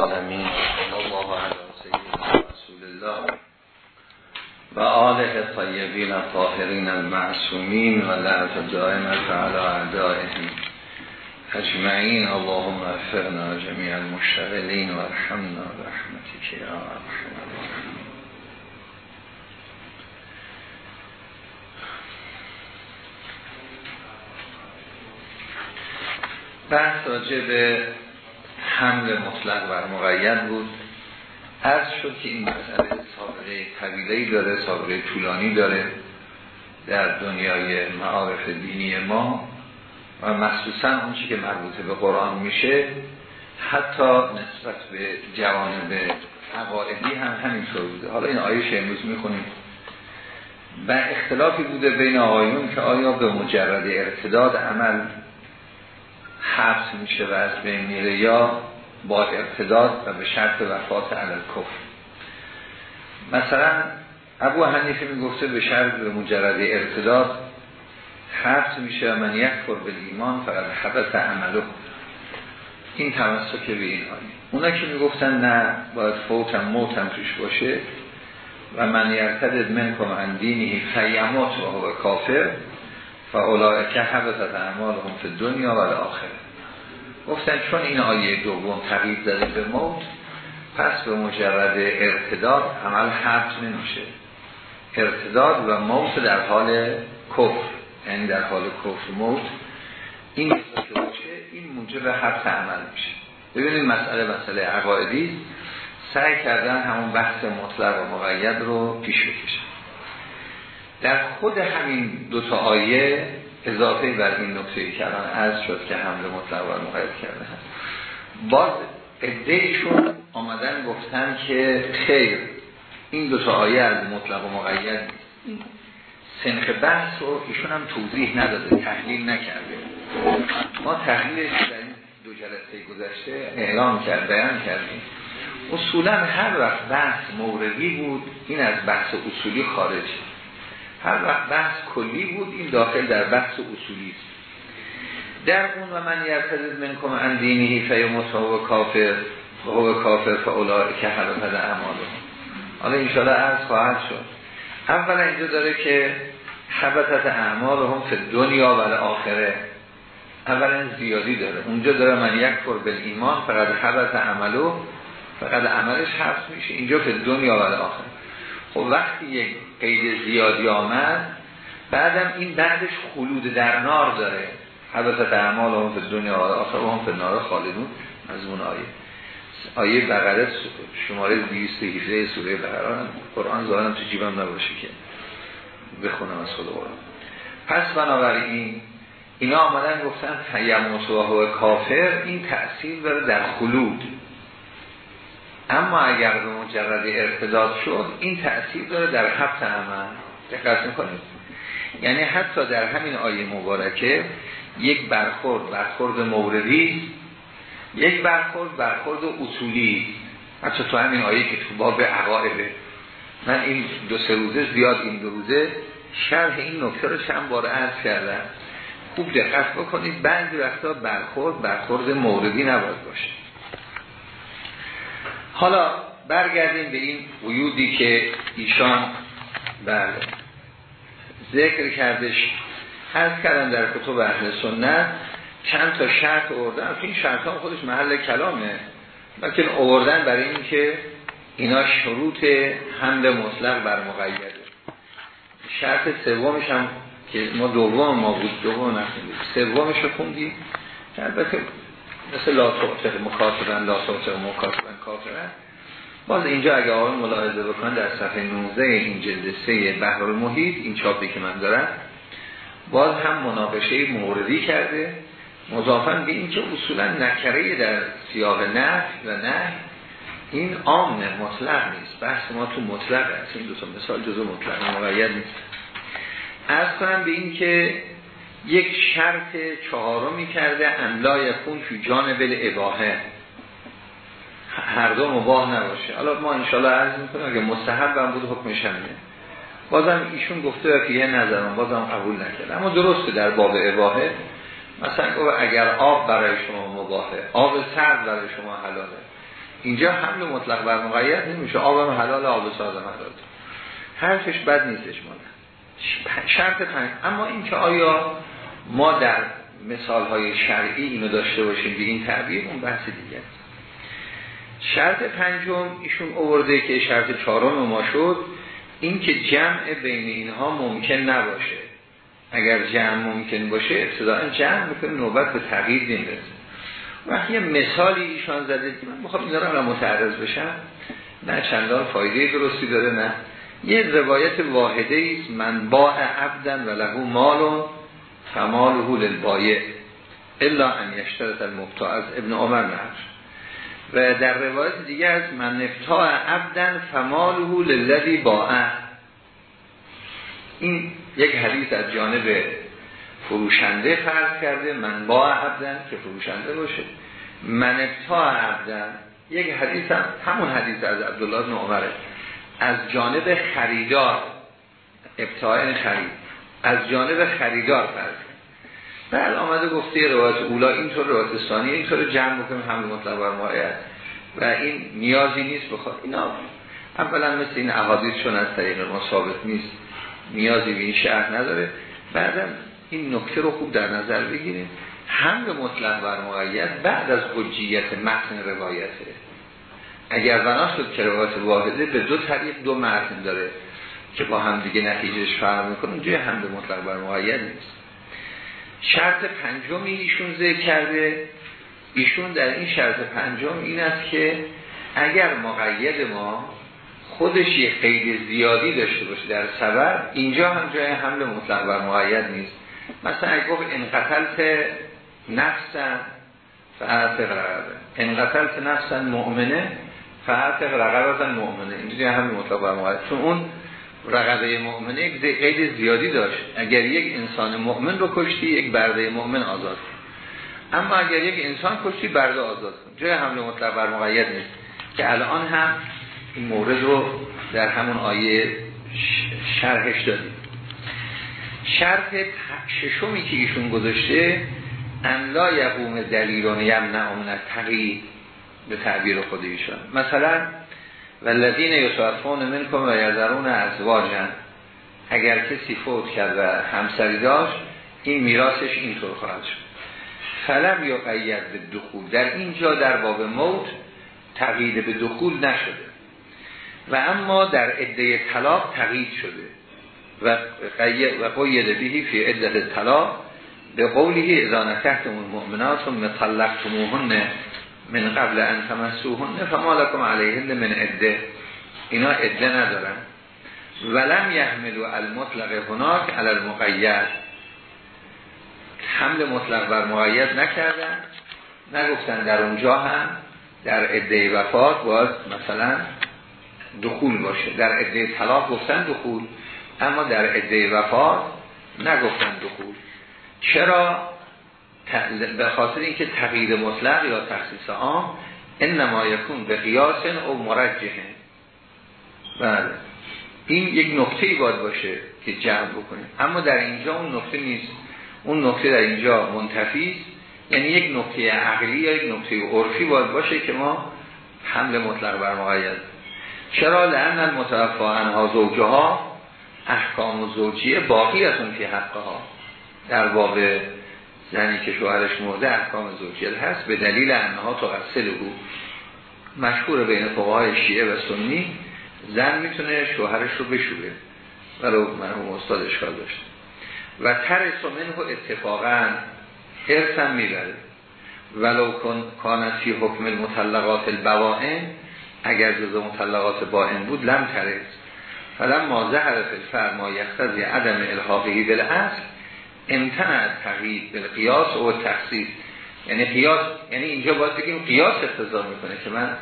آمین الله علی سیدنا رسول الله. و آله طیبین طاهرین المعصومین و لعنت دائمت علی اعدائهم اجمعین. اللهم افرنا جمیع المشتغلین و ارحمنا برحمتك یا ارحم بحث راجع به حمل مطلق بر مقید بود. از شد که این مسئله سابقه طویله داره سابقه طولانی داره در دنیای معارف دینی ما و مخصوصا اون که مربوط به قرآن میشه حتی نسبت به جوانب عقائدی هم همینطور بوده. حالا این آیه امروز می‌خونیم. و اختلافی بوده بین آقایون که آیا به مجرد ارتداد عمل حبس میشه و از بین میره یا با ارتداد و به شرط وفات علل کفر مثلا ابو حنیفه می‌گفته به شرط به مجرد ارتداد حبس میشه و من یک فر به ایمان فقط عملو این تمسک به این آیه اونا که می‌گفتن نه باید فوتم موتم توش باشه و من یرتدد من کم اندینی فیمات و کافر که حبست اعمالهم فی دنیا و آخر گفتن چون این آیه دوم تغییر داده به موت پس به مجرد ارتداد عمل حبس نمیشه. ارتداد و موت در حال کفر یعنی در حال کفر موت این باشه این موجب حبس عمل میشه. ببینید مسئله مسئله عقایدی سعی کردن همون بحث مطلق و مقید رو پیش بکشن. در خود همین دو تا آیه اضافه بر این نکته که الان عرض شد که حمله مطلق و مقید کرده هست. باز ادهیشون آمدن گفتن که خیر این دو تا آیه از مطلق و مقید سنخ بحث رو ایشون هم توضیح نداده تحلیل نکرده. ما تحلیلش در این دو جلسه گذشته اعلام کرد بیان کردیم. اصولا هر وقت بحث موردی بود این از بحث اصولی خارج هر وقت بحث کلی بود این داخل در بحث اصولی است. در اون و من یرتدد من کم اندینی فی و کافر و کافر فاولای که حبتد اعماله حالا انشاءالله عرض خواهد شد. اولا اینجا داره که حبتت اعمال هم فی دنیا و آخره اولا زیادی داره. اونجا داره من یک فر به ایمان فقط حبت عملو فقط عملش حبس میشه. اینجا فی دنیا و آخره خب وقتی یک قید زیادی آمد بعدم این بعدش خلود در نار داره. حبت اعمال هم به دنیا آخر هم به نار خالدون. از اون آیه. آیه بقره شماره 218 سوره بقره. قرآن ظاهرم تو جیبم نباشه که بخونم از خود قرآن. پس بنابراین اینا آمدن گفتن تیموت و کافر این تأثیر داره در خلود. اما اگر مجرد ارتداد شد این تأثیر داره در حبت عمل. دقت می‌کنید. یعنی حتی در همین آیه مبارکه یک برخورد برخورد موردی یک برخورد برخورد اصولی. حتی تو همین آیه که تو باب عقائده. من این دو سه روزه زیاد این دو روزه شرح این نکته رو چند بار عرض کردم. خوب دقت بکنید بعضی وقتا برخورد برخورد موردی نباید باشه. حالا برگردیم به این قیودی که ایشان بر ذکر کردش هست کردن در کتب اهل سنت چند تا شرط اوردن این شرط ها خودش محل کلامه. لیکن اوردن برای این که اینا شروط حمل مطلق بر مقیده شرط سومش هم که ما دوم ما بود دوم نخوندیم. سومش رو خوندیم. البته مثل لا تعتق مکاتبن لا تعتق مکاتبن کافرن. باز اینجا اگه آقای ملاحظه بکنن در صفحه 19 این جلد 3 بحر المحیط این چاپی که من دارم باز هم مناقشه موردی کرده. مضافن به این که اصولا نکره در سیاق نفی و نه این عام مطلق نیست. بحث ما تو مطلق هست این دو تا مثال جزو مطلق مقید نیست. از کنم به این که یک شرط چهارمی کرده املا یکون فی جانب الاباهه هر دو مباه نباشه. حالا ما انشالله عرض می‌کنیم اگه مستحب هم بود حکمش همینه بازم ایشون گفته و فیه نظرم بازم قبول نکرد. اما درسته در باب اباهه. مثلا اگر آب برای شما مباهه آب سرد برای شما حلاله. اینجا حمل مطلق بر مقید نمیشه. آبم حلال آب ساده حلال. حرفش بد نیستش مالا شرط پنج. اما اینکه آیا ما در مثال های شرعی اینو داشته باشیم به این تعبیر اون بحث دیگه شرط پنجم ایشون اوورده که شرط چهارم ما شد این که جمع بین اینها ممکن نباشه. اگر جمع ممکن باشه ابتداعا جمع می‌کنه نوبت به تغییر نمی‌رسه وقتی یه مثالی ایشان زده که من بخوام این رو متعرض بشم نه چندان فایده درستی داره نه. یه روایت واحده است من با عبدن و لهو مال فماله للبایع الا ان یشترط المبتاع از ابن عمر نهر و در روایت دیگه از من نفتا عبدن فماله للذی باع این یک حدیث از جانب فروشنده فرض کرده من با عبدن که فروشنده باشه. من ابتا عبدن یک حدیث هم همون حدیث از عبدالله بن عمره. از جانب خریدار ابتاع خرید. از جانب خریدار فرض بعد آمده گفته روایت اولا اینطور روایت ثانی اینطور جمع بکنیم همه مطلب بر و این نیازی نیست بخواد اینا. اولا مثل این احادیث چون از طریق ما ثابت نیست نیازی به این شهر نداره. بعدم این نکته رو خوب در نظر بگیریم. حمل مطلق بر مقید بعد از حجیت متن روایته اگر بنا شد که روایت واحده به دو طریق دو متن داره که با هم دیگه نتیجهش فرق می‌کنه اونجای حمل مطلق بر مقید نیست. شرط پنجمی ایشون ذکر کرده. ایشون در این شرط پنجم این است که اگر مقید ما خودش یه قید زیادی داشته باشه در سبب اینجا هم جای حمل مطلق بر مقید نیست. مثلا اگه گفت ان قتلت نفسا فعرف رقبه. ان قتلت نفسا مؤمنه فعرف رقبه مؤمنه. اینجوری حمل مطلق بر مقید. چون اون رقبه مؤمنه یک قید زیادی داشت. اگر یک انسان مؤمن رو کشتی یک برده مؤمن آزاد اما اگر یک انسان کشتی برده آزاد جای حمل مطلق بر مقید نیست. که الان هم این مورد رو در همون آیه شرحش دادیم. شرط ششمی که ایشون گذاشته ان لا یقوم دلیلون یمنع من تقیید به تعبیر خود ایشون مثلا والذین یتوفون منکم و یذرون ازواجن اگر کسی فوت کرد و همسری داشت این میراثش اینطور خواهد شد. فلم یا قید به دخول. در اینجا در باب موت تقیید به دخول نشده. و اما در عده طلاق تقیید شده. و قید و قید بهی فی عدت طلاق به قولی اذا نکحتم المؤمنات ثم طلقتموهن من قبل ان تمسوهن فما لكم علیهن من عده. اینا عده ندارن. ولم یحملوا المطلق هناک علی المقید. حمل مطلق بر مقید نکردن. نگفتن در اونجا هم در عده وفات باید مثلا دخول باشه. در عده طلاق گفتن دخول اما در عده وفات نگفتن دخول. چرا؟ به خاطر اینکه تغییر مطلق یا تخصیص عام این نمایکون به قیاس او مرجحه بله. این یک نکته باید باشه که جمع بکنیم اما در اینجا اون نکته نیست. اون نکته در اینجا منتفی یعنی یک نکته عقلی یا یک نکته عرفی باید باشه که ما حمل مطلق بر مقید چرا؟ لعن المتوفا عنها زوجه ها احکام و زوجیه باقی از اون که حقها. در واقع زنی که شوهرش مرده احکام زوجیه هست به دلیل انها تغسل او مشهور بین فقهای شیعه و سنی زن می‌تونه شوهرش رو بشوره ولو مرحوم استاد اشکال داشت و ترس منه اتفاقا ارسم می‌بره. ولو کانتی حکم المطلقات البوائن اگر جزء مطلقات با این بود لم ترز فلم ما زهر فرما یختزی عدم الحاقی بالاصل امتنع تقیید بالقیاس و تخصیص. یعنی قیاس یعنی اینجا باید بگیم قیاس اقتضا می‌کنه که من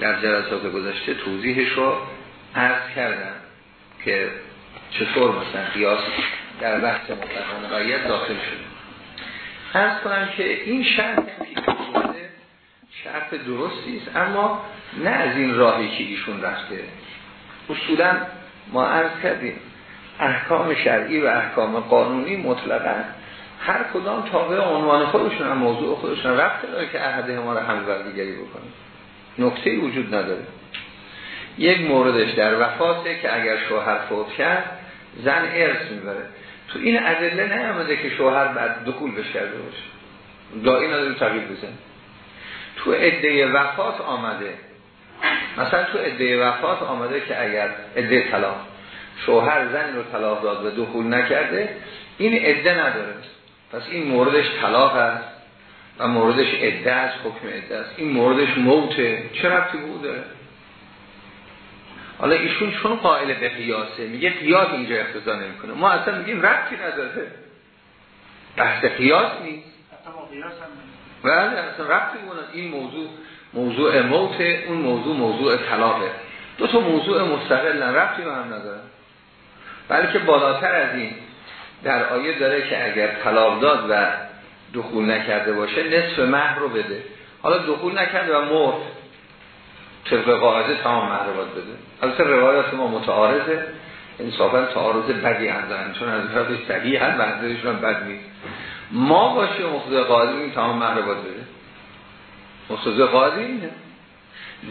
در جلسات گذشته توضیحش رو عرض کردم که چطور مثلا قیاس در بحث مطلق داخل شده. عرض کنم که این شرط شرط درستی است اما نه از این راهی که ایشون رفته. اصولا ما عرض کردیم احکام شرعی و احکام قانونی مطلقا هر کدام تابع عنوان خودشون هم موضوع خودشون رفته داره که احده ما رو هم دیگری بکنیم نکته وجود نداره. یک موردش در وفاته که اگر شوهر فوت کرد زن ارث می‌بره. تو این ادله نیامده که شوهر بعد دخول بش کرده باشه. دایی نداره تغییر بزن تو عده وفات آمده. مثلا تو عده وفات آمده که اگر عده طلاق. شوهر زن رو طلاق داد و دخول نکرده این عده نداره. پس این موردش طلاق است و موردش عده است حکم عده است. این موردش موته. چه ربطی بود داره؟ حالا ایشون چون قائل به قیاسه میگه قیاس اینجا اقتضا نمی‌کنه. ما اصلا میگیم ربطی نداره. بحث قیاس نیست. بله اصلا ربطی بود این موضوع موضوع موت اون موضوع موضوع طلاقه. دو تا موضوع مستقل ربطی به هم نداره. بلکه بالاتر از این در آیه داره که اگر طلاق داد و دخول نکرده باشه نصف مهر رو بده. حالا دخول نکرده و مرد طبق قاعده تمام مهر باید بده. البته روایات ما متعارضه. انصافا تعارض بدی هم چون از طرف صحیح هم بردارشون بد نیست. ما باشیم مقتضای قاعده این تمام مهر باید بده. مقتضای قاعده اینه.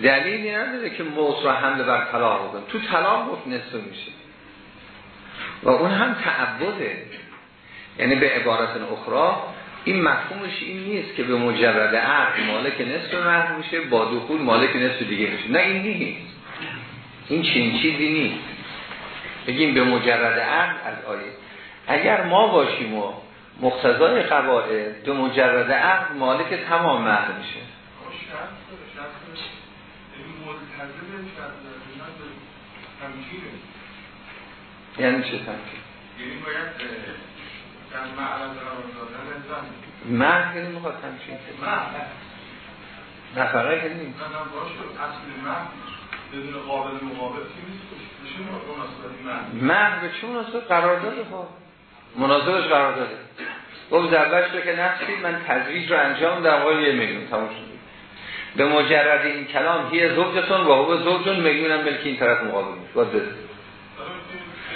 دلیلی نداره که موت رو حمله بر طلاق بودن تو طلاق گفت نصف میشه. و اون هم تعبده. یعنی به عبارت اخرى این مفهومش این نیست که به مجرد عقل مالک نصف محو میشه با دخول مالک نصف دیگه میشه نه این نیست. این چین چیزی نیست. بگیم به مجرد عقل از آیه. اگر ما باشیم و مقتضای قواعد به مجرد عقل مالک تمام محو میشه. یعنی چه تمکین یعنی باید در معرض قرار دادن زن. که نمی‌خواد تمکین نفقه که نیست. اصل بدون قابل مقابل مهر به چه مناسبت؟ قرار داده خب. مناسبش قرار داده گفت زربش رو که نفسی من تدریج رو انجام در واقع یه میلیون. تمام شد. به مجرد این کلام هیه زوجتون و هو زوجون میلیون هم بلکه این طرف مقابل میشه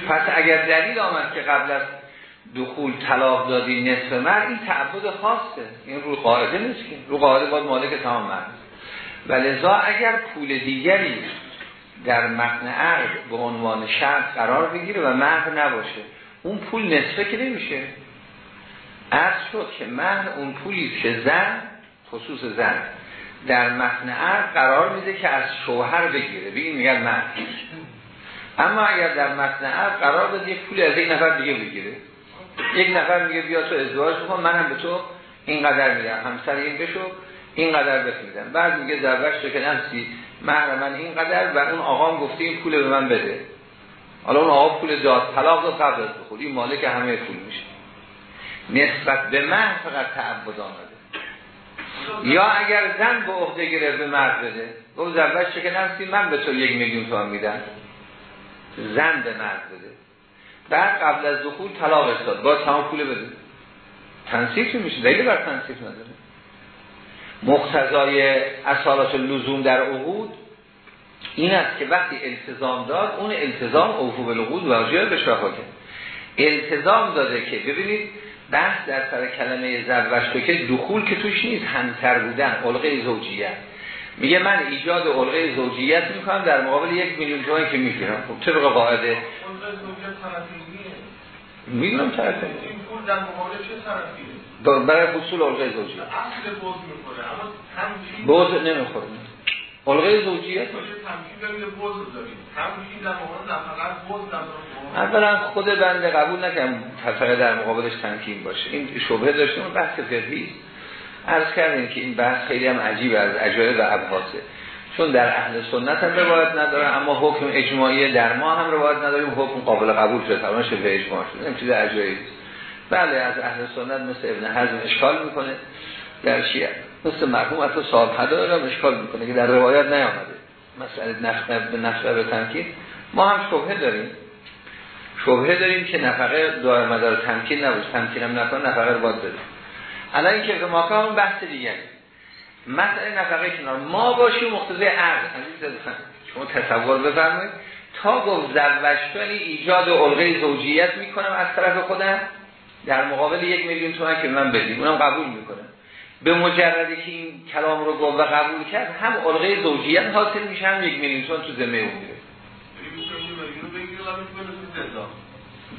پس اگر دلیل آمد که قبل از دخول طلاق دادی نصف مر این تعبد خاصه. این رو قاعده نیست که. رو قاعده باید مالک تمام مر و اگر پول دیگری در متن عقد به عنوان شرط قرار بگیره و مهر نباشه اون پول نصفه که نمیشه. عرض شد که مهر اون پولی که زن خصوص زن در متن عقد قرار میده که از شوهر بگیره. بگیم میگن مهر اما اگر در متن عقد قرار بده یک پول از یک نفر دیگه بگیره. یک نفر میگه بیا تو ازدواج بکن منم به تو اینقدر میدم همسر این بشو اینقدر بهت میدم. بعد میگه در تو که نفسی مهر من اینقدر و اون آقام گفته این پول به من بده. حالا اون آقا پول داد طلاق داد قبل از بخور این مالک همه پول میشه. نسبت به مهر فقط تعبد آمده. یا اگر زن به عهده گرفت به مرد بده گفت زوجت که نفسی من به تو یک میلیون تومان میدم. زن به مرد بده. بعد قبل از دخول طلاق داد با تمام پول بده. تنصیف میشه؟ دلیل بر تنصیف نداره. مقتضای اصالات لزوم در عقود این است که وقتی التزام داد اون التزام اوفو بالعقود واجب به کرد التزام داده که ببینید بحث در سر کلمه زوجتو که دخول که توش نیست همسر بودن علقه زوجیت. میگه من ایجاد علقه زوجیت می‌کنم در مقابل یک میلیون تومانی که می‌گیرم. خب طبق قاعده. می‌دونم طرفه این پول در مقابل چه برای حصول علقه زوجیت. اصل بوز می‌خوره اما بوز نمی‌خوره. علقه زوجیت اولا خود بنده قبول نکنم فقط در مقابلش تمکین باشه. این شبه داشتیم بحث فقهی عرض کردیم که این بحث خیلی هم عجیب از عجایب و ابحاثه. چون در اهل سنت هم روایت نداره اما حکم اجماعی در ما هم روایت نداریم حکم قابل قبول شده تمام به اجماع شده. این چیز عجایب بله از اهل سنت مثل ابن حزم اشکال می‌کنه در شیعه مثل مرحوم حتی صاحب هدا هم اشکال می‌کنه که در روایت نیامده. مسئله نفقه به نفقه به تمکین ما هم شبهه داریم. شبهه داریم که نفقه دائم مدار تمکین نبود. تمکین هم نکنه نفقه رو باید بده الان این که ما اون بحث دیگه. مسئله نفقه کنار. ما باشیم مقتضی عقل. عزیز شما تصور بفرمایید. تا گفت زوجتانی ایجاد علقه زوجیت می‌کنم از طرف خودم در مقابل یک میلیون تومن که من بدیم اونم قبول می‌کنم به مجردی که این کلام رو گفت و قبول کرد هم علقه زوجیت حاصل میشه هم یک میلیون تومن تو ذمه اون میره.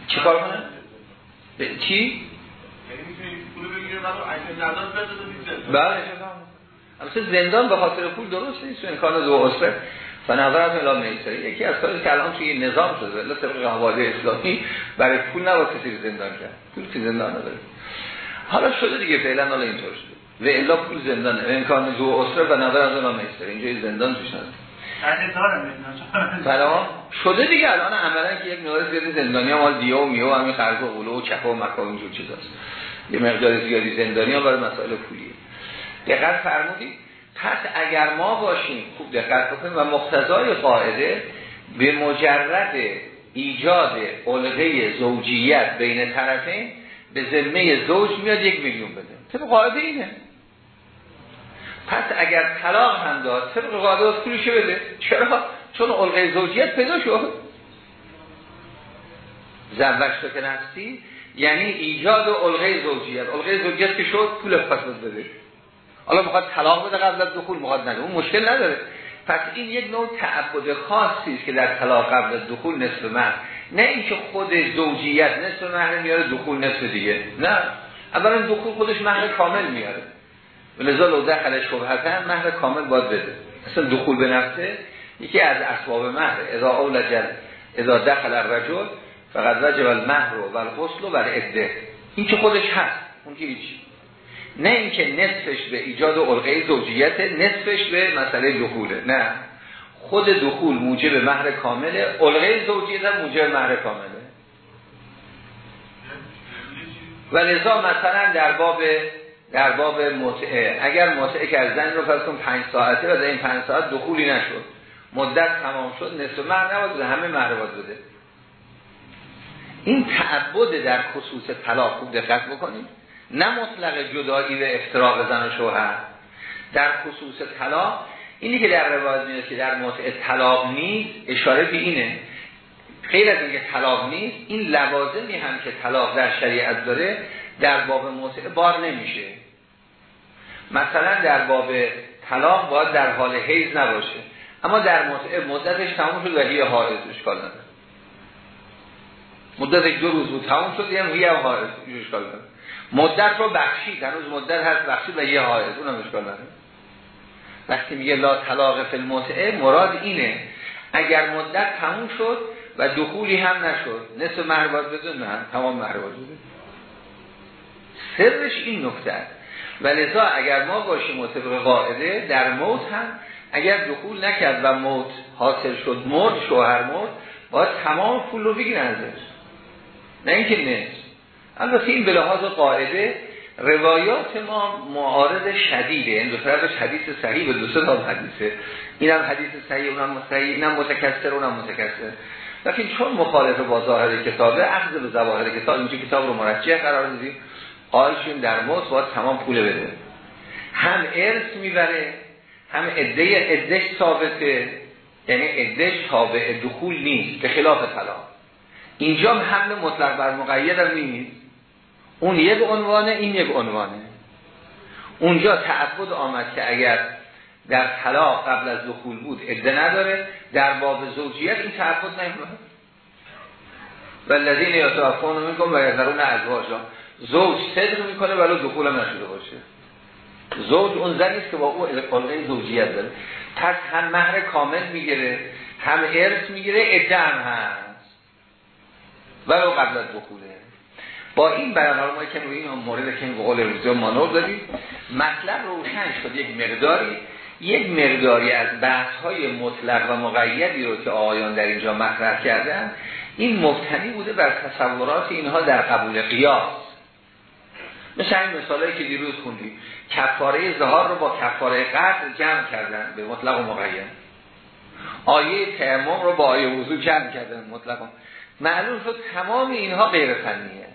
چه کار کنه؟ چی؟ بله. البته زندان به خاطر پول درست نیست امکان دو فنظر از اعلام نیستری یکی از کاری که الان توی نظام شده ولی طبق حواله اسلامی برای پول نباید کسی زندان کرد. پول که زندان نداره. حالا شده دیگه فعلا حالا اینطور شده. و الا پول زندان امکان دو اسره و نظر از اعلام نیستری اینجا زندان توش نداره. بلا شده دیگه الان عملا که یک نوع زیادی زندانی ها دیو و میو همین خرج و قلو و چپا و مکا اینجور چیزاست. یه مقدار زیادی زندانی ها برای مسائل پولیه دقیق فرمودید پس اگر ما باشیم خوب دقت بکنیم و مقتضای قاعده به مجرد ایجاد علقه زوجیت بین طرفین به ذمه زوج میاد یک میلیون بده. طبق قاعده اینه. پس اگر طلاق هم داد طبق قاعده پولشو بده. چرا؟ چون علقه زوجیت پیدا شد. زوج که نفسی یعنی ایجاد علقه زوجیت. علقه زوجیت که شد پول پس بده. حالا می‌خواد طلاق بده قبل از دخول می‌خواد نده. اون مشکل نداره. پس این یک نوع تعبد خاصی است که در طلاق قبل از دخول نصف مهر نه اینکه خود زوجیت نصف مهر میاره دخول نصف دیگه. نه. اولا دخول خودش مهر کامل میاره. ولذا لو دخل شبهتا مهر کامل باید بده. اصلا دخول به نفسه یکی از اسباب مهر. اذا اولجل اذا دخل الرجل فقط وجب المهر و الغسل و العده. این که خودش هست اون که هیچی نه اینکه نصفش به ایجاد علقه زوجیت نصفش به مسئله دخوله. نه. خود دخول موجب مهر کامله علقه زوجیت هم موجب مهر کامله. و لذا مثلا در باب در باب متعه اگر متعه که زن رو فرض کن 5 ساعته و در این 5 ساعت دخولی نشد مدت تمام شد نصف مهر نباید همه مهر بده. این تعبد در خصوص طلاق خوب دقت بکنید. نه مطلق جدایی و افتراق زن و شوهر. در خصوص طلاق اینی که در روایت میاد که در متع طلاق نیست اشاره به اینه. غیر از اینکه طلاق نیست این لوازمی هم که طلاق در شریعت داره در باب متع بار نمیشه. مثلا در باب طلاق باید در حال حیز نباشه. اما در متع مدتش تموم شد و هی حائز اشکال مدت دو روز بود تموم شد یعنی هی حائز اشکال نداره. مدت رو بخشید هنوز مدت هست بخشید و یه حائز اونم اشکال نداره. وقتی میگه لا طلاق فی المتعه مراد اینه اگر مدت تموم شد و دخولی هم نشد نصف مهر بده نه تمام مهر بده سرش این نکته و لذا اگر ما باشیم مطبق قاعده در موت هم اگر دخول نکرد و موت حاصل شد مرد شوهر مرد باید تمام پول رو بگیرن ازش. نه اینکه نصف البته این به لحاظ قاعده روایات ما معارض شدیده. این دو طرفش حدیث صحیح به دو سه تا حدیثه. اینم حدیث صحیح اونم صحیح اینم متکثر اونم متکثر. لیکن چون مخالف با ظاهر کتابه اخذ به ظواهر کتاب اینجا کتاب رو مرجع قرار دیدیم قائلشون در موت باید تمام پول بده. هم ارث می‌بره هم عده عدهش ثابته. یعنی عدهش تابع دخول نیست به خلاف طلاق اینجا حمل مطلق بر مقید هم نیست. اون یک عنوانه این یک عنوانه. اونجا تعبد آمد که اگر در طلاق قبل از دخول بود عده نداره در باب زوجیت این تعبد نمیده و الذین یتوفون منکم و یذرون ازواجا. زوج صدر می‌کنه ولی دخول هم نشده باشه. زوج اون زنی است که با او علقه زوجیت داره. پس هم مهر کامل می‌گیره هم ارث می‌گیره عده هم هست. ولو قبل از دخوله. با این بیان ما که روی این مورد که این قول روزی مانور داریم مطلب روشن شد یک مقداری. یک مقداری از بحث های مطلق و مقیدی رو که آقایان در اینجا مطرح کردن این مفتنی بوده بر تصورات اینها در قبول قیاس. مثل این مثالایی که دیروز خوندیم. کفاره زهار رو با کفاره قدر جمع کردن به مطلق و مقید آیه تیمم رو با آیه وضو جمع کردن مطلق معلوم شد تمام اینها غیر فنیه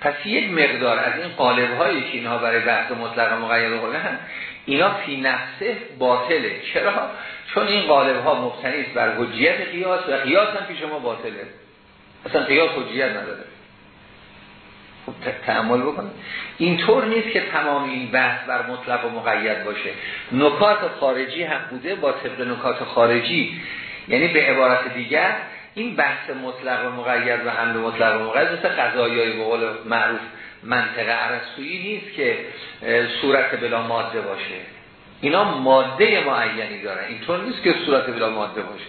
پس یک مقدار از این قالب هایی که اینها برای بحث مطلق مقید قولن اینا فی نفسه باطله. چرا؟ چون این قالب ها بر حجیت قیاس و قیاس هم پیش ما باطله. اصلا قیاس حجیت نداره. خب تعمل بکنید اینطور نیست که تمام این بحث بر مطلق و مقید باشه. نکات خارجی هم بوده با طبق نکات خارجی. یعنی به عبارت دیگر این بحث مطلق و مقید و حمل مطلق و مقید مثل قضایی به قول معروف منطقه عرصویی نیست که صورت بلا ماده باشه. اینا ماده معینی دارن. اینطور نیست که صورت بلا ماده باشه.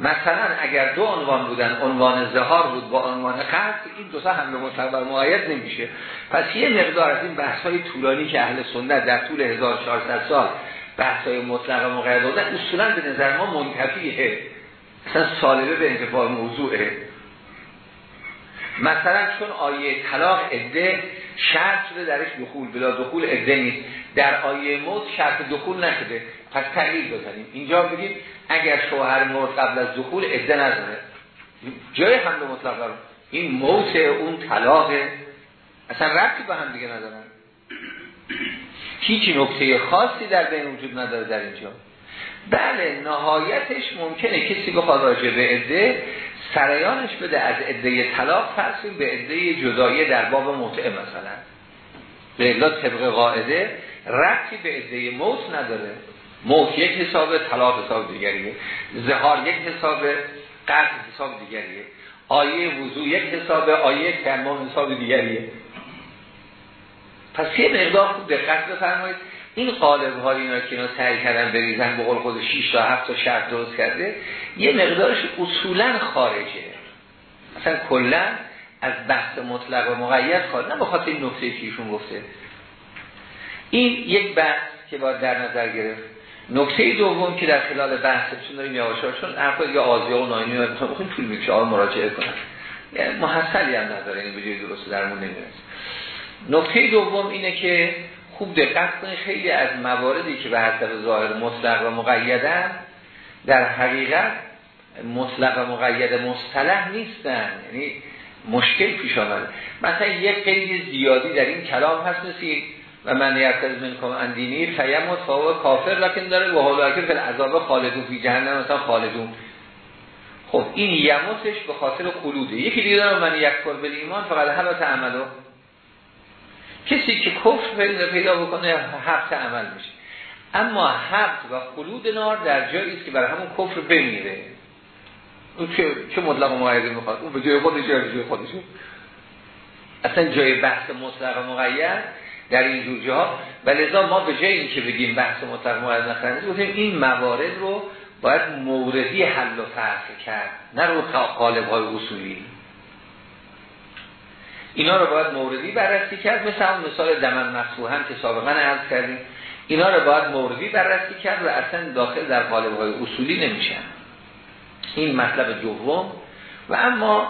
مثلا اگر دو عنوان بودن عنوان زهار بود با عنوان قصد این دو تا حمل مطلق بر مقید نمیشه. پس یه مقدار از این بحث های طولانی که اهل سنت در طول 1400 سال بحث های مطلق و مقید بودن اصولا به نظر ما منتفیه اصلا سالبه به انتفاع موضوعه. مثلا چون آیه طلاق عده شرط شده درش دخول بلا دخول عده نیست. در آیه موت شرط دخول نشده. پس تغییر بزنیم. اینجا بگیم اگر شوهر مرد قبل از دخول عده نداره. جای حمل مطلق این موت اون طلاق اصلا ربطی با هم دیگه ندارن. هیچ نکته خاصی در بین وجود نداره در اینجا. بله نهایتش ممکنه. کسی بخواد راجع به عده سریانش بده. از عده طلاق فرسیم به عده جدایی در باب متعه مثلا. به الا طبق قاعده ربطی به عده موت نداره. موت یک حساب طلاق حساب دیگریه. زهار یک حساب قرد حساب دیگریه. آیه وضوع یک حساب آیه تمام حساب دیگریه. پس یه مقدار دقت بفرمایید. این قالب ها اینا که اینا سعی کردن بریزن به قول خود 6 تا 7 تا شرط درست کرده یه مقدارش اصولا خارجه. مثلا کلا از بحث مطلق و مقید خواهد نه بخاطر این نکته که ایشون گفته. این یک بحث که باید در نظر گرفت. نکته دوم که در خلال بحثتون داریم یواشا چون حرفا یا آزیا و ناینی رو بخوایم طول می‌کشه آن مراجعه کنن. یعنی محصلی هم نداره این به درست درمون نمی‌رسه نکته دوم اینه که خوب دقت کنید خیلی از مواردی که به حسب ظاهر مطلق و مقیدن در حقیقت مطلق و مقید مصطلح نیستن. یعنی مشکل پیش آمده. مثلا یک قید زیادی در این کلام هست مثل و من یرتز من کن اندینی فیمت فاو کافر لکن داره و حالا که فی العذاب خالدون فی جهنم مثلا خالدون. خب این یموتش به خاطر خلوده. یکی دیگه داره من یک کل ایمان فقط حبت عملو. کسی که کفر پیدا پیدا بکنه حبت عمل میشه. اما حبت و خلود نار در جایی است که برای همون کفر بمیره. اون چه, چه مطلق مقیده می‌خواد اون به جای خودش جای خودشه؟ اصلا جای بحث مطلق مقید در این جور جاها. و ما به جای اینکه بگیم بحث مطلق مقید نخرنید گفتیم این موارد رو باید موردی حل و فصل کرد نه رو قالب های اصولی. اینا رو باید موردی بررسی کرد. مثل همون مثال دمن مفتوحن که سابقا عرض کردیم. اینا رو باید موردی بررسی کرد و اصلا داخل در قالب های اصولی نمیشن. این مطلب دوم. و اما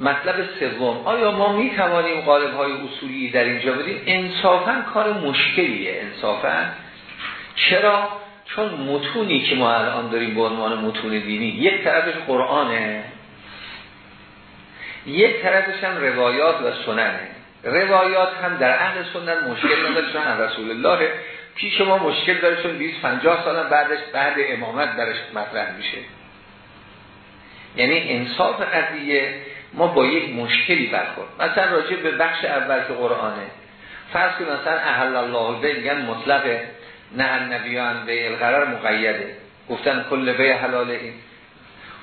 مطلب سوم. آیا ما می توانیم قالب های اصولی در اینجا بدیم؟ انصافا کار مشکلیه انصافا. چرا؟ چون متونی که ما الان داریم به عنوان متون دینی یک طرفش قرآنه. یک طرفش هم روایات و سننه. روایات هم در اهل سنت مشکل نداره چون رسول الله پیش ما مشکل داره چون 20 50 سال بعدش بعد امامت درش مطرح میشه. یعنی انصاف قضیه ما با یک مشکلی برخورد. مثلا راجع به بخش اول که قرآنه. فرض که مثلا اهل الله به میگن مطلق نه النبیان به القرار مقیده. گفتن کل به حلال این.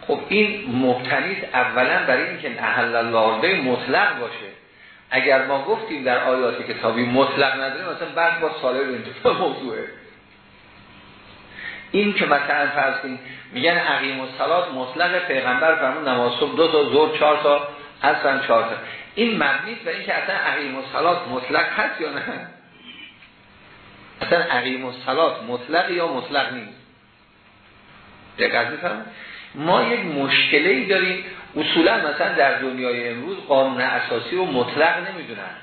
خب این مبتنیت اولا برای اینکه اهل الله مطلق باشه. اگر ما گفتیم در آیات کتابی مطلق نداریم مثلا بعد با ساله انتفاع موضوعه. این که مثلا فرض کنیم میگن عقیم و سلات مطلق پیغمبر فرمون نماز دو تا زور چهار تا اصلا چهار تا. این مبنیت به اینکه اصلا عقیم و سلات مطلق هست یا نه؟ اصلا عقیم و سلات مطلق یا مطلق نیست؟ دقیق میفهم ما یک مشکلی داریم. اصولا مثلا در دنیای امروز قانون اساسی رو مطلق نمی‌دونن.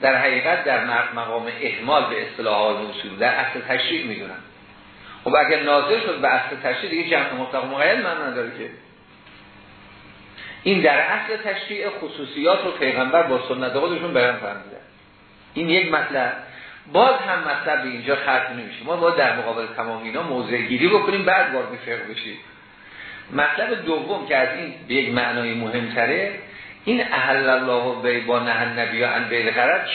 در حقیقت در مقام احمال به اصطلاحات اصول در اصل تشریع می‌دونن. خب اگر ناظر شد به اصل تشریع دیگه جمع مطلق مقید من نداره که. این در اصل تشریع خصوصیات رو پیغمبر با سنت خودشون بیان فرمودن این یک مطلب. باز هم مطلب به اینجا خرد نمیشه. ما باید در مقابل تمام اینا موضع گیری بکنیم بعد وارد فقه بشیم. مطلب دوم که از این به یک معنای مهمتره این اهل الله بی با نه نبی ان بیل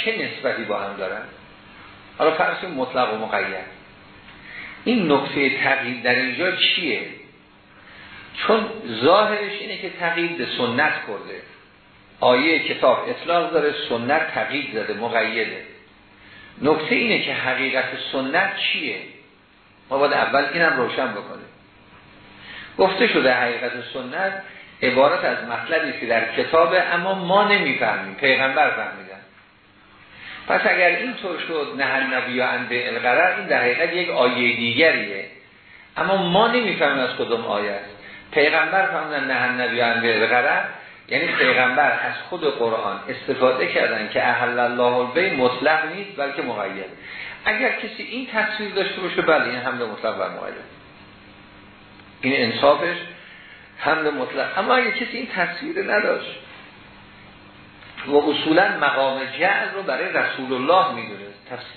چه نسبتی با هم دارن؟ حالا فرض مطلق و مقید. این نقطه تقیید در اینجا چیه؟ چون ظاهرش اینه که تقیید به سنت کرده آیه کتاب اطلاق داره سنت تقیید زده مقیده. نکته اینه که حقیقت سنت چیه؟ ما باید اول اینم روشن بکنیم. گفته شده حقیقت سنت عبارت از مطلبی که در کتابه اما ما نمی‌فهمیم. پیغمبر فهمیدن. پس اگر اینطور شد نه نبی به القرار این در حقیقت یک آیه دیگریه. اما ما نمی‌فهمیم از کدوم آیه است. پیغمبر فهمیدن نه نبی به القرار یعنی پیغمبر از خود قرآن استفاده کردن که اهل الله البی مطلق نیست بلکه مقید. اگر کسی این تصویر داشته باشه بله این حمل مطلق بر مقید. این انصافش حمل مطلق. اما اگر کسی این تصویر نداشت و اصولا مقام جعل رو برای رسول الله می‌دونه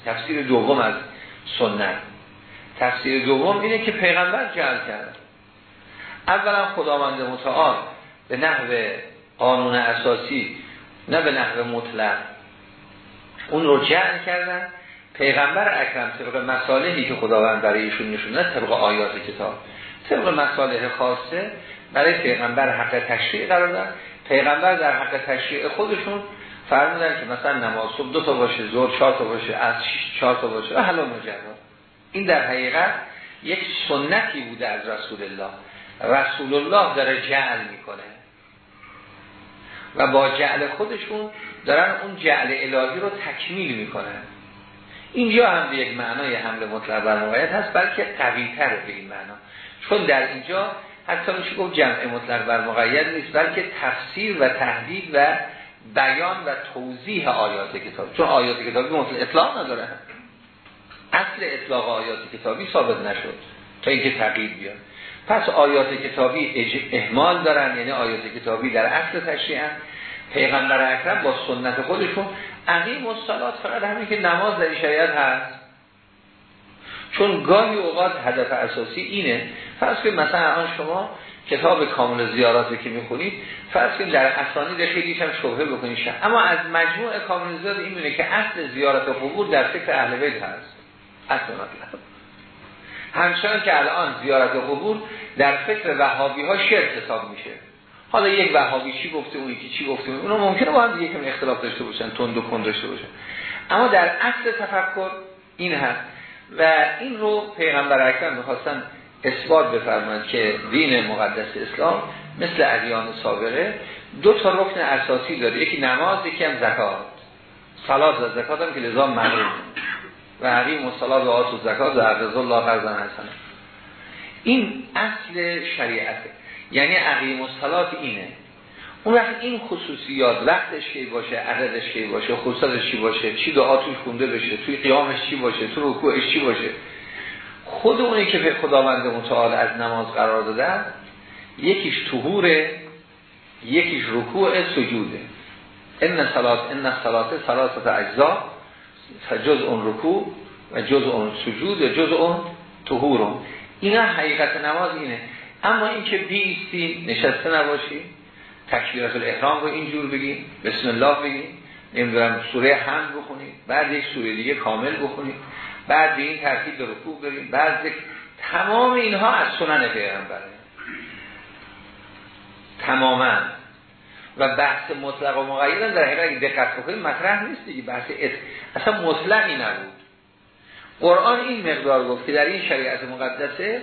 تفسیر دوم از سنت. تفسیر دوم اینه که پیغمبر جعل کرد. اولا خداوند متعال به نحو قانون اساسی نه به نحو مطلق اون رو جعل کردن. پیغمبر اکرم طبق مسالهی که خداوند برای ایشون نشونه طبق آیات کتاب. طبق مساله خاصه برای پیغمبر حق تشریع قرار پیغمبر در حق تشریع خودشون فرمودن که مثلا نماز صبح دو تا باشه زور چهار تا باشه از چهار تا باشه. حالا مجرد این در حقیقت یک سنتی بوده از رسول الله. رسول الله داره جعل می‌کنه. و با جعل خودشون دارن اون جعل الهی رو تکمیل می‌کنن. اینجا هم به یک معنای حمل مطلق بر هست بلکه قوی تره به این معنا. چون در اینجا حتی میشه گفت جمع مطلق بر مقید نیست بلکه تفسیر و تحدید و بیان و توضیح آیات کتاب. چون آیات کتابی مطلق اطلاق نداره. اصل اطلاق آیات کتابی ثابت نشد تا اینکه تقیید بیاد. پس آیات کتابی احمال دارن یعنی آیات کتابی در اصل تشریع پیغمبر اکرم با سنت خودشون عقیم و فقط همین که نماز در شریعت هست. چون گاهی اوقات هدف اساسی اینه. فرض که مثلا آن شما کتاب کامل زیاراتی که می‌خونید فرض کنید در اسانید خیلی هم شبهه بکنید اما از مجموع کامل زیارات این که اصل زیارت قبور در فکر اهل بیت هست. اصل مطلب. همچنان که الان زیارت قبور در فکر وهابی ها شرک حساب میشه. حالا یک وهابی چی گفته اون یکی چی گفته اون ممکنه با هم کمی اختلاف داشته باشن تند و کند داشته باشن. اما در اصل تفکر این هست و این رو پیغمبر اکرم می‌خواستن اثبات بفرمایند که دین مقدس اسلام مثل ادیان سابقه دو تا رکن اساسی داره. یکی نماز یکی هم زکات. صلات و زکات هم که لزا معلوم و حقیم و صلات و آت و زکات و عرض الله قرضان حسن. این اصل شریعته. یعنی عقیم و اینه. اون وقت این خصوصیات وقتش کی باشه عددش کی باشه خصوصاتش چی باشه چی دعا توش خونده بشه توی قیامش چی باشه تو رکوعش چی باشه. خود اونی که به خداوند متعال از نماز قرار دادن یکیش طهوره یکیش رکوع سجوده. ان صلات ان صلات صلات اجزا جز اون رکوع و جز اون سجود و جز اون طهور. اینا حقیقت نماز اینه. اما این که بیستی نشسته نباشی تکبیرات الاحرام رو اینجور بگیم بسم الله بگیم نمی‌دونم سوره حمد بخونید بعد یک سوره دیگه کامل بخونید بعد به این ترتیب به رکوع بریم بعد تمام اینها از سنن پیغمبره تماما. و بحث مطلق و مقید در حقیقت دقت بکنید مطرح نیست دیگه بحث ات... اصلا مطلقی نبود. قرآن این مقدار گفت که در این شریعت مقدسه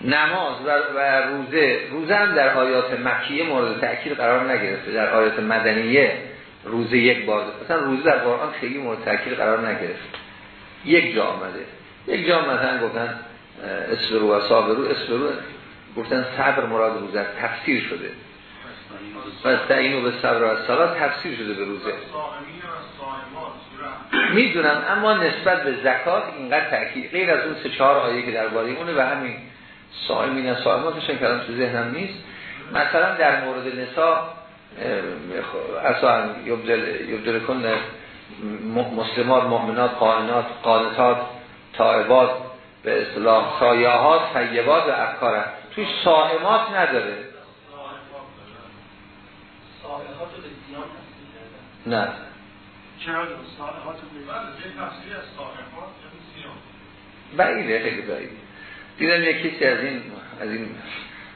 نماز و, روزه روزه هم در آیات مکیه مورد تأکید قرار نگرفته. در آیات مدنیه روزه یک بار مثلا روزه در قرآن خیلی مورد تأکید قرار نگرفته. یک جا آمده. یک جا مثلا گفتن اسفرو و صابرو اسفرو گفتن صبر مراد روزه تفسیر شده. و اینو به صبر و صلات تفسیر شده به روزه. می‌دونم اما نسبت به زکات اینقدر تأکید. غیر از اون سه چهار آیه که درباره اونه و همین سائمین سائماتشون کلام تو ذهنم نیست. مثلا در مورد نسا اصلا یبدل کن مسلمات مؤمنات قانات قانتات طائبات به اصطلاح سایهات طیبات و افکار توی سائمات نداره. نه. چرا صالحات بعیده خیلی بعیده. دیدم یک کسی از این از این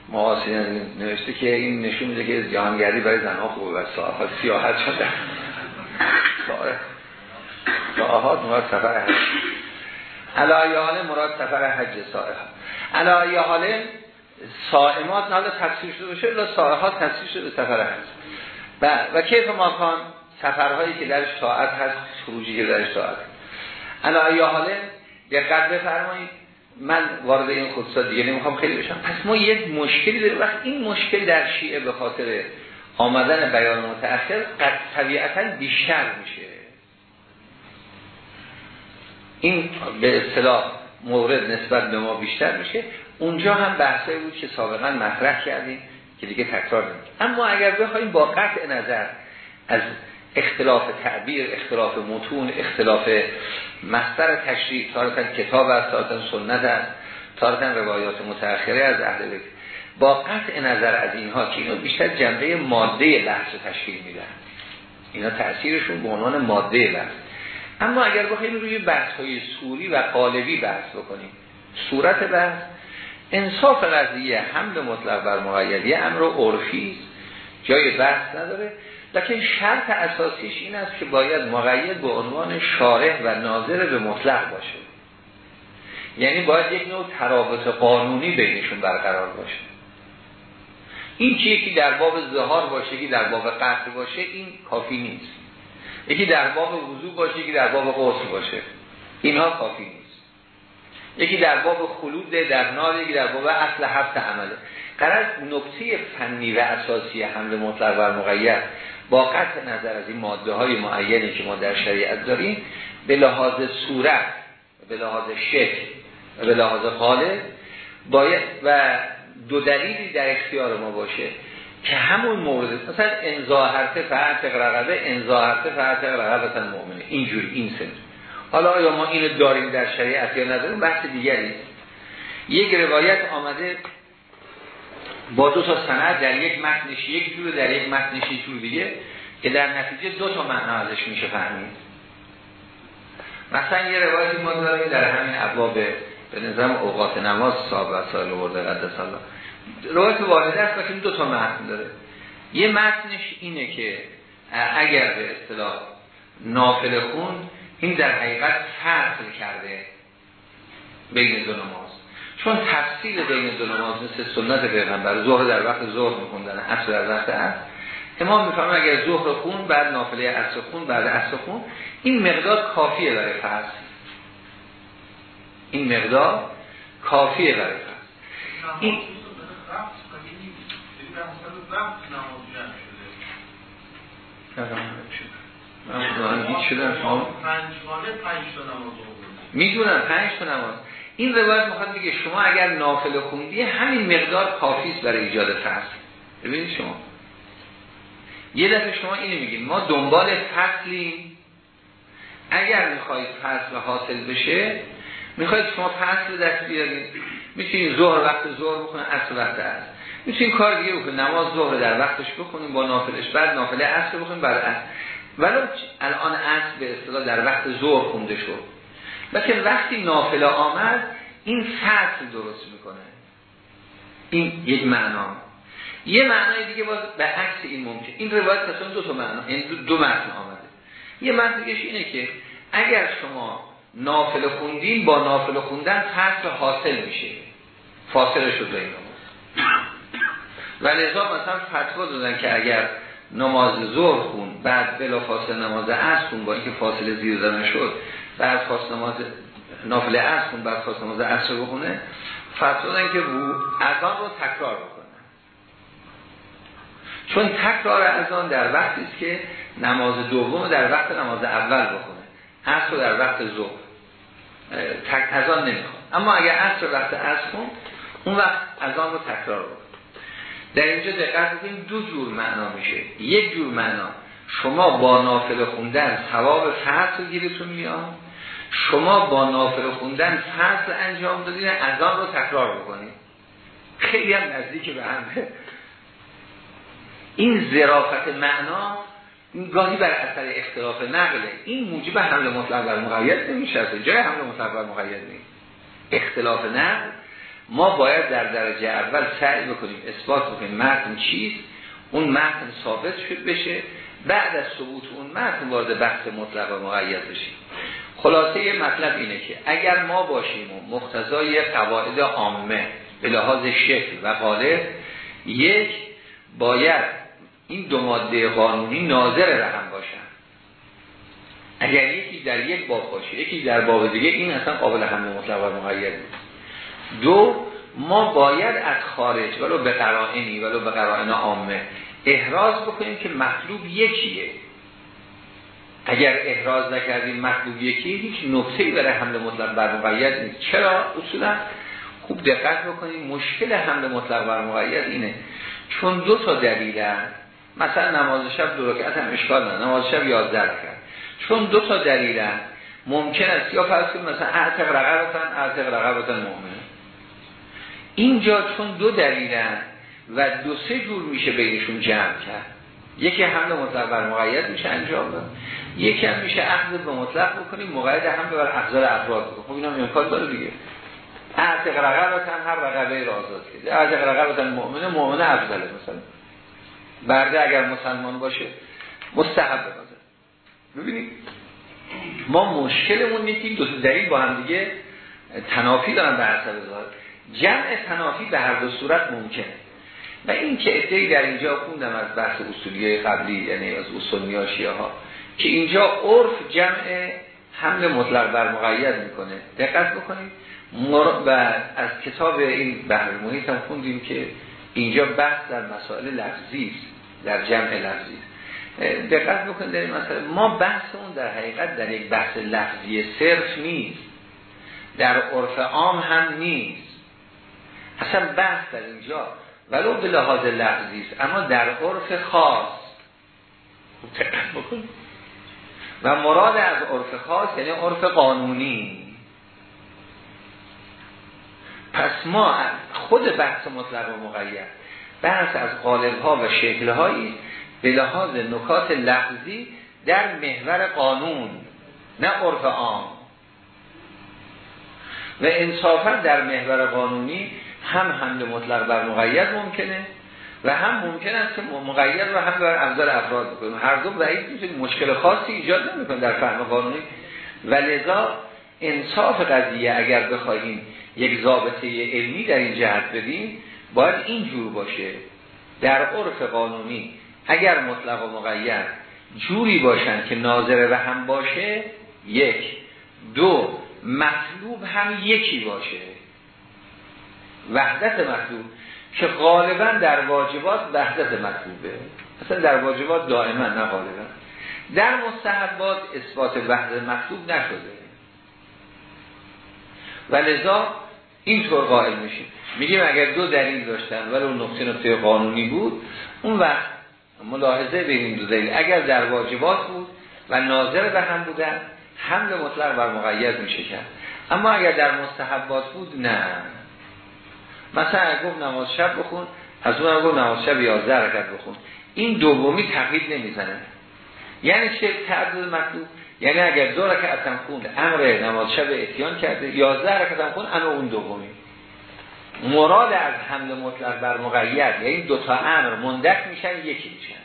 معاصرین نوشته که این نشون میده که جهانگردی برای زنها خوبه و ساعت سیاحت شده. ساعت مراد سفر حج. علایه مراد سفر حج ساعت علایه حاله سائمات نه تفسیر شده باشه الا ساعت تفسیر شده سفر حج. و, و کیف ماکان سفرهایی که درش طاعت هست خروجی که درش طاعت علایه حاله دقت بفرمایید. من وارد این خودسا دیگه نمی‌خوام خیلی بشم. پس ما یک مشکلی داریم. وقت این مشکل در شیعه به خاطر آمدن بیان متأخر قد طبیعتا بیشتر میشه. این به اصطلاح مورد نسبت به ما بیشتر میشه. اونجا هم بحثه بود که سابقا مطرح کردیم که دیگه تکرار نمید اما اگر بخوایم با قطع نظر از اختلاف تعبیر اختلاف متون اختلاف مصدر تشریح تارتا کتاب است تارتا سنت است تارتا روایات متأخره از اهل بیت. با قطع نظر از اینها که اینو بیشتر جنبه ماده بحث تشکیل میدن. اینا تأثیرشون به عنوان ماده بحث. اما اگر بخوایم روی بحث های سوری و قالبی بحث بکنیم صورت بحث انصاف قضیه حمل مطلق بر مقیدی امر عرفی جای بحث نداره. لکن شرط اساسیش این است که باید مقید به عنوان شارح و ناظر به مطلق باشه. یعنی باید یک نوع ترابط قانونی بینشون برقرار باشه. این که یکی در باب زهار باشه یکی در باب قتل باشه؟ این کافی نیست. یکی در باب وضوع باشه یکی در باب غسل باشه. اینها کافی نیست. یکی در باب خلود در نار یکی در باب اصل حبس عمله. قرار نکته فنی و اساسی حمل مطلق بر مقید با قطع نظر از این ماده های معینی که ما در شریعت داریم به لحاظ صورت به لحاظ شکل به لحاظ خاله باید و دو دلیلی در اختیار ما باشه که همون مورد مثلا انزاهرت فعت رقبه انزاهرت فعت رقبه مؤمنه. اینجوری این سن. حالا آیا ما اینو داریم در شریعت یا نداریم؟ بحث دیگری. یک روایت آمده با دو تا سند در یک متنش یک جور در یک متنش یک جور دیگه که در نتیجه دو تا معنا ازش میشه فهمید. مثلا یه روایتی ما داریم در همین ابواب به نظرم اوقات نماز صاحب و سال ورده قدس الله. روایت وارده است که دو تا متن داره. یه متنش اینه که اگر به اصطلاح نافل خون این در حقیقت فرق کرده بین دو نماز. چون تفصیل بین دو نماز مثل سنت پیغمبر ظهر در وقت ظهر میخوندن عصر در وقت عصر امام می‌فهمه اگر ظهر خون بعد نافله عصر خون بعد عصر خون این مقدار کافیه برای فرض این مقدار کافیه برای فرض این می‌دونم پنج تا نماز این روایت می‌خواد بگه شما اگر نافل خوندی همین مقدار کافی است برای ایجاد فصل. ببینید شما. یه دفعه شما اینو میگین ما دنبال فصلیم. اگر می‌خواید فصل حاصل بشه می‌خواید شما فصل دست بیارید می‌تونید ظهر وقت ظهر بکنید اصل وقت اصل می‌تونید کار دیگه بکنید نماز ظهر در وقتش بکنید با نافلش بعد نافله اصل بکنید بعد اصل ولو الان اصل به اصطلاح در وقت ظهر خونده شد. لیکن وقتی نافله آمد این فصل درست می‌کنه. این یک معنا. یه معنای دیگه باز به عکس این ممکن. این روایت تصلا دو تا معنا این دو, دو معنی آمده. یه معنی دیگه اینه که اگر شما نافل خوندین با نافل خوندن فصل حاصل میشه. فاصله شد بین و لذا مثلا فتوا دادن که اگر نماز ظهر خون بعد بلا فاصله نماز عصر خون با اینکه فاصله زیر زدن شد بعد خواست نماز نافله عصر خون بعد خواست نماز عصر بخونه. فتوا که اذان رو تکرار بکنه. چون تکرار اذان در وقتی است که نماز دوم در وقت نماز اول بخونه. عصر در وقت ظهر. تک اذان نمی‌خواد. اما اگر عصر وقت عصر خون اون وقت اذان رو تکرار بکنه. در اینجا دقت کنیم دو جور معنا میشه. یک جور معنا شما با نافل خوندن ثواب فرض گیرتون میاد. شما با نافل خوندن فرض انجام دادین از رو تکرار بکنید خیلی هم نزدیک به همه این ظرافت معنا گاهی بر اثر اختلاف نقله. این موجب حمل مطلق بر مقید نمیشه جای حمل مطلق بر مقید نیست. اختلاف نقل ما باید در درجه اول سعی بکنیم اثبات بکنیم متن چیست اون متن ثابت شد بشه. بعد از ثبوت اون متن وارد بحث مطلق و مقید بشیم. خلاصه مطلب اینه که اگر ما باشیم و مقتضای قواعد عامه به لحاظ شکل و قالب یک باید این دو ماده قانونی ناظر رحم باشن. اگر یکی در یک باب باشه یکی در باب دیگه این اصلا قابل حمل مطلق و مقید نیست. دو ما باید از خارج ولو به قرائنی ولو به قرائن عامه احراز بکنیم که مطلوب یکیه. اگر احراز نکردیم مطلوب یکی هیچ نقطه‌ای برای حمل مطلق بر مقید نیست. چرا؟ اصولا خوب دقت بکنیم. مشکل حمل مطلق بر مقید اینه. چون دو تا دلیلن مثلا نماز شب دو رکعت هم اشکال نه نماز شب 11 رکعت. چون دو تا دلیلن ممکن است. یا فرض کنیم مثلا اعتق رقبتن اعتق رقبتن مؤمنه اینجا چون دو دلیلن و دو سه جور میشه بینشون جمع کرد. یکی حمل مطلق بر مقید میشه انجام داد. یکی هم میشه اخذ به مطلق بکنیم مقید هم بر افضل افراد بکنیم. خب اینا امکان داره دیگه. اعتق رقبتن هر رقبه را آزاد کرد اعتق رقبتن مؤمنه مؤمنه افضله مثلا. برده اگر مسلمان باشه مستحب بازه ببینید ما مشکلمون نیستیم دو دلیل با هم دیگه تنافی دارن به حسب ظاهر جمع تنافی به هر دو صورت ممکنه. و این که ادهی در اینجا خوندم از بحث اصولیه قبلی یعنی از اصولی ها که اینجا عرف جمع حمل مطلق بر مقید می‌کنه. دقت بکنید. و از کتاب این بحر محیط هم خوندیم که اینجا بحث در مسائل لفظی در جمع لفظی دقت بکنید در این مسئله. ما بحثمون در حقیقت در یک بحث لفظی صرف نیست. در عرف عام هم نیست. اصلا بحث در اینجا ولو به لحاظ لفظی است اما در عرف خاص. و مراد از عرف خاص یعنی عرف قانونی. پس ما خود بحث مطلق و مقید بحث از قالب ها و شکل هایی به لحاظ نکات لفظی در محور قانون نه عرف عام. و انصافا در محور قانونی هم حمل مطلق بر مقید ممکنه و هم ممکن است که مقید رو هم بر افضل افراد بکنیم هر دو ضعیف میشه مشکل خاصی ایجاد نمی‌کنه در فهم قانونی. و لذا انصاف قضیه اگر بخواهیم یک ضابطه علمی در این جهت بدیم باید اینجور باشه. در عرف قانونی اگر مطلق و مقید جوری باشن که ناظره و هم باشه یک. دو مطلوب هم یکی باشه. وحدت مطلوب که غالبا در واجبات وحدت مطلوبه. اصلا در واجبات دائما نه غالبا. در مستحبات اثبات وحدت مطلوب نشده. و لذا اینطور قائل میشیم. میگیم اگر دو دلیل داشتن ولی اون نقطه نقطه قانونی بود اون وقت ملاحظه بین دو دلیل اگر در واجبات بود و ناظر به هم بودن حمل مطلق بر مقید میشه کرد اما اگر در مستحبات بود نه. مثلا گفت نماز شب بخون از اون گفت نماز شب 11 رکعت بخون. این دومی تقیید نمی‌زنه. یعنی چه تعدد مطلوب یعنی اگر دو رکعت هم خوند امر نماز شب اتیان کرده 11 رکعت هم خوند اما اون دومی. مراد از حمل مطلق بر مقید یعنی دو تا امر مندک میشن یکی میشن.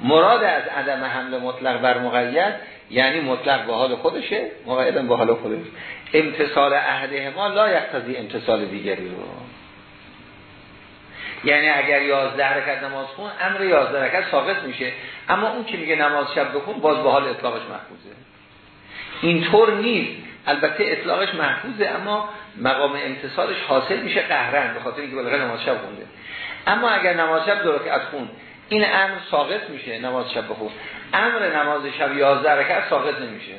مراد از عدم حمل مطلق بر مقید یعنی مطلق به حال خودشه مقیدم به حال خودش. امتصال عهده ما لا یقتضی امتصال دیگری رو. یعنی اگر یازده رکعت نماز خون امر یازده رکعت ساقط میشه. اما اون که میگه نماز شب بخون باز به حال اطلاقش محفوظه. اینطور نیست. البته اطلاقش محفوظه اما مقام امتصالش حاصل میشه قهرن به خاطر اینکه بالاخره نماز شب خونده. اما اگر نماز شب دو رکعت خون این امر ساقط میشه نماز شب بخون. امر نماز شب 11 رکعت ساقط نمیشه.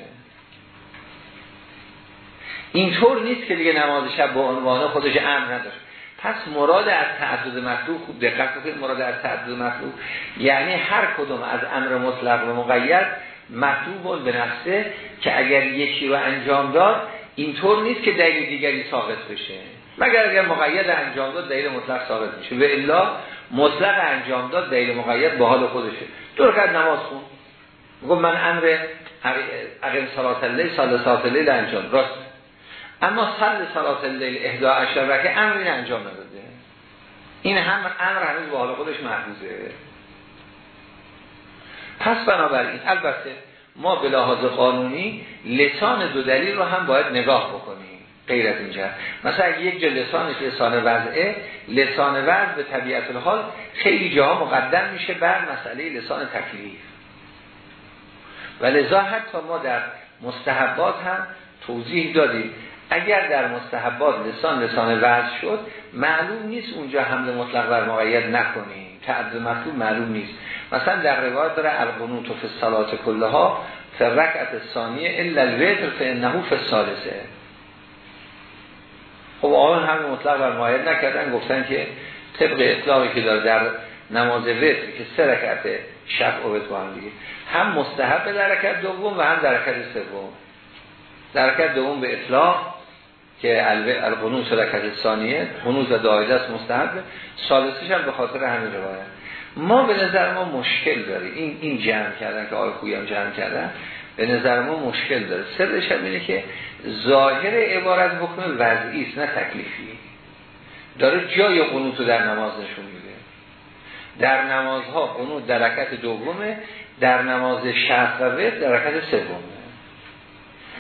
اینطور نیست که دیگه نماز شب به عنوان خودش امر نداشت پس مراد از تعدد مطلوب خوب دقت کنید مراد از تعدد مطلوب یعنی هر کدوم از امر مطلق و مقید مطلوب به نفسه که اگر یکی رو انجام داد اینطور نیست که دلیل دیگری ساقط بشه. مگر اگر مقید انجام داد دلیل مطلق ثابت میشه. و الا مطلق انجام داد دلیل مقید به حال خودشه. دو رکعت نماز خون. میگم من امر اقیم صلات صلات اللیل انجام راست. اما سال صلات اللیل اهدا عشر رکعه امر این انجام نداده. این هم امر هنوز به حال خودش محفوظه. پس بنابراین البته ما به لحاظ قانونی لسان دو دلیل رو هم باید نگاه بکنیم. غیر از اینجا. مثلا یک جا لسانش لسان وضعه لسان وضع به طبیعت الحال خیلی جاها مقدم میشه بر مسئله لسان تکلیف. و لذا حتی ما در مستحبات هم توضیح دادیم اگر در مستحبات لسان لسان وضع شد معلوم نیست اونجا حمل مطلق بر مقید نکنیم. تعد مطلوب معلوم نیست. مثلا در روایت داره القنوت و فصلات کلها فرقت ثانیه الا الوتر فانه الثالثه. خب آقایان هم مطلق بر مقید نکردن گفتن که طبق اطلاقی که داره در نماز وتر که سه رکعت شب و با هم دیگه هم مستحب در رکعت دوم و هم در رکعت سوم. در رکعت دوم به اطلاق که القنوس رکعت ثانیه قنوس و دایده است مستحب. سالسش هم به خاطر همین روایت. ما به نظر ما مشکل داره. این این جمع کردن که آقای خویم جمع کردن به نظر ما مشکل داره. سرش هم اینه که ظاهر عبارت حکم وضعی است نه تکلیفی. داره جای قنوت رو در نماز نشون میده. در نمازها قنوت در رکعت دومه در نماز شهر و در رکعت سومه.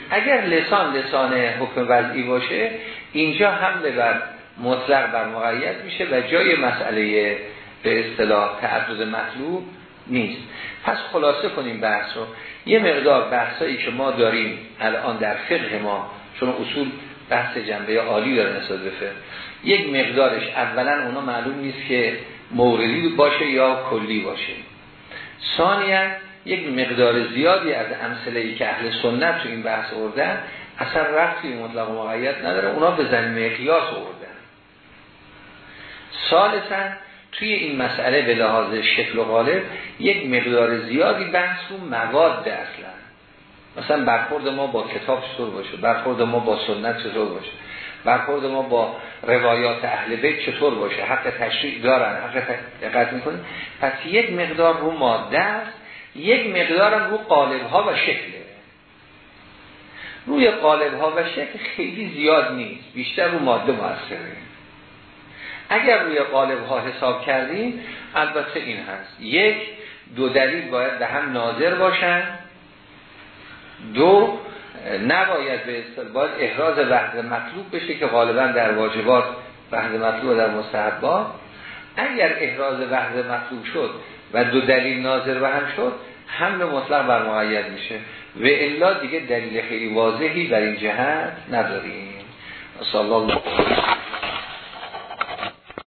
اگر لسان لسان حکم وضعی باشه اینجا حمله بر مطلق بر مقید میشه و جای مسئله به اصطلاح تعدد مطلوب نیست. پس خلاصه کنیم بحث رو. یه مقدار بحثایی که ما داریم الان در فقه ما چون اصول بحث جنبه عالی داره نسبت به فقه. یک مقدارش اولا اونا معلوم نیست که موردی باشه یا کلی باشه. ثانیا یک مقدار زیادی از امثله که اهل سنت تو این بحث آوردن اصلا رفتی مطلق مقید نداره اونا به زمینه قیاس آوردن. ثالثا توی این مسئله به لحاظ شکل و غالب یک مقدار زیادی بحث رو مواد اصلا مثلا برخورد ما با کتاب چطور باشه؟ برخورد ما با سنت چطور باشه؟ برخورد ما با روایات اهل بیت چطور باشه؟ حق تشریع دارن حق دقت می‌کنیم پس یک مقدار رو ماده است یک مقدار رو قالب ها و شکله روی قالب ها و شکل خیلی زیاد نیست بیشتر رو ماده موثره. اگر روی قالب ها حساب کردیم البته این هست. یک دو دلیل باید به هم ناظر باشن. دو نباید به باید احراز وحد مطلوب بشه که غالبا در واجبات وحد مطلوب در مستحبات. اگر احراز وحد مطلوب شد و دو دلیل ناظر به هم شد به مطلق بر معید میشه. و الا دیگه دلیل خیلی واضحی در این جهت نداریم. صلی الله